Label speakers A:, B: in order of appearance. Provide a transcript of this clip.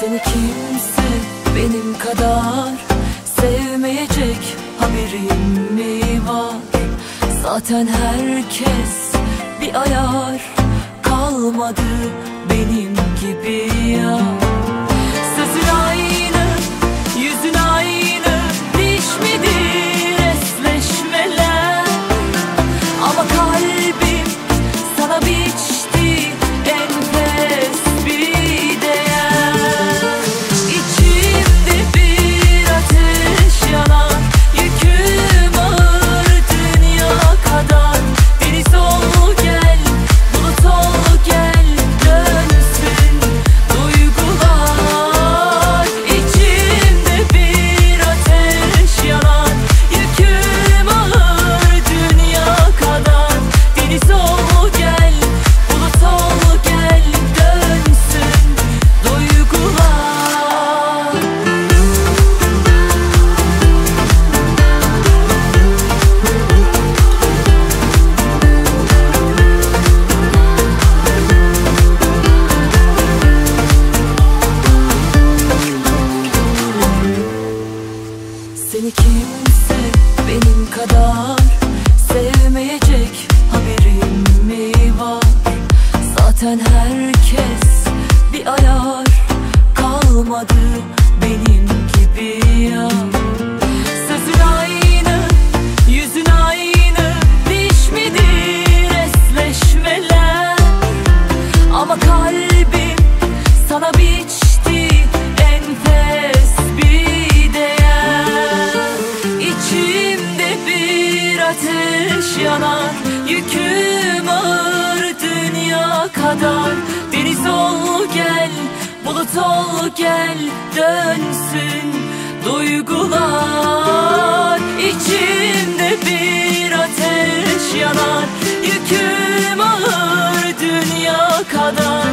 A: Seni kimse benim kadar sevmeyecek haberim mi var? Zaten herkes bir ayar kalmadı benim gibi ya. Seni kimse benim kadar ateş yanar Yüküm ağır dünya kadar. Deniz ol gel, bulut ol gel Dönsün duygular. İçimde bir ateş yanar Yüküm ağır dünya kadar